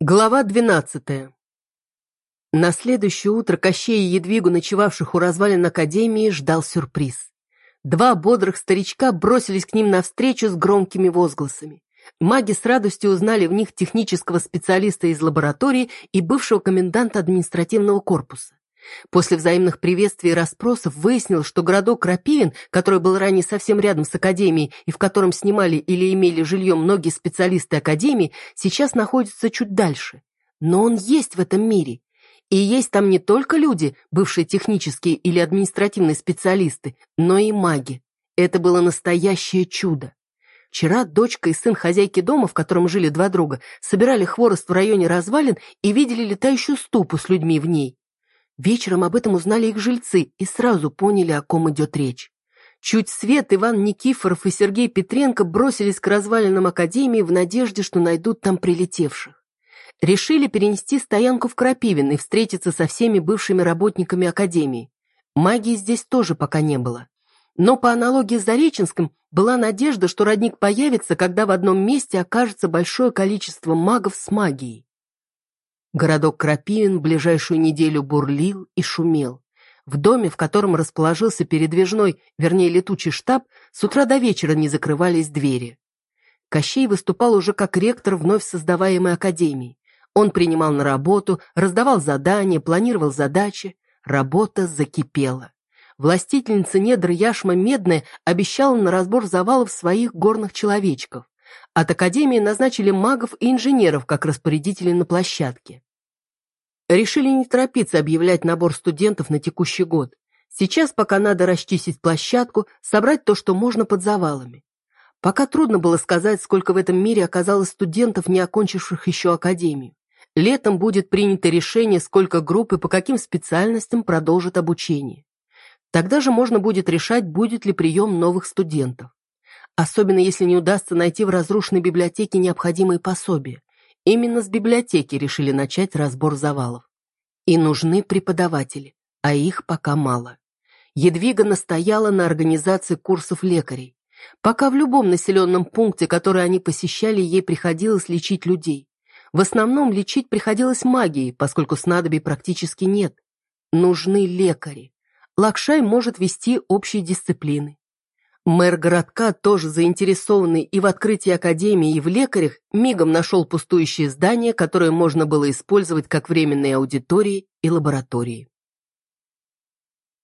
Глава двенадцатая. На следующее утро Кощей и Едвигу, ночевавших у развалин Академии, ждал сюрприз. Два бодрых старичка бросились к ним навстречу с громкими возгласами. Маги с радостью узнали в них технического специалиста из лаборатории и бывшего коменданта административного корпуса. После взаимных приветствий и расспросов выяснил, что городок Крапивин, который был ранее совсем рядом с Академией и в котором снимали или имели жилье многие специалисты Академии, сейчас находится чуть дальше. Но он есть в этом мире. И есть там не только люди, бывшие технические или административные специалисты, но и маги. Это было настоящее чудо. Вчера дочка и сын хозяйки дома, в котором жили два друга, собирали хворост в районе развалин и видели летающую ступу с людьми в ней. Вечером об этом узнали их жильцы и сразу поняли, о ком идет речь. Чуть свет Иван Никифоров и Сергей Петренко бросились к развалинам Академии в надежде, что найдут там прилетевших. Решили перенести стоянку в Крапивин и встретиться со всеми бывшими работниками Академии. Магии здесь тоже пока не было. Но по аналогии с Зареченском была надежда, что родник появится, когда в одном месте окажется большое количество магов с магией. Городок Крапивин ближайшую неделю бурлил и шумел. В доме, в котором расположился передвижной, вернее летучий штаб, с утра до вечера не закрывались двери. Кощей выступал уже как ректор вновь создаваемой академии. Он принимал на работу, раздавал задания, планировал задачи. Работа закипела. Властительница недр Яшма Медная обещала на разбор завалов своих горных человечков. От Академии назначили магов и инженеров как распорядителей на площадке. Решили не торопиться объявлять набор студентов на текущий год. Сейчас пока надо расчистить площадку, собрать то, что можно под завалами. Пока трудно было сказать, сколько в этом мире оказалось студентов, не окончивших еще академию. Летом будет принято решение, сколько групп и по каким специальностям продолжат обучение. Тогда же можно будет решать, будет ли прием новых студентов. Особенно если не удастся найти в разрушенной библиотеке необходимые пособия. Именно с библиотеки решили начать разбор завалов. И нужны преподаватели, а их пока мало. Едвига настояла на организации курсов лекарей. Пока в любом населенном пункте, который они посещали, ей приходилось лечить людей. В основном лечить приходилось магией, поскольку снадобий практически нет. Нужны лекари. Лакшай может вести общие дисциплины. Мэр городка, тоже заинтересованный и в открытии академии, и в лекарях, мигом нашел пустующее здание, которое можно было использовать как временные аудитории и лаборатории.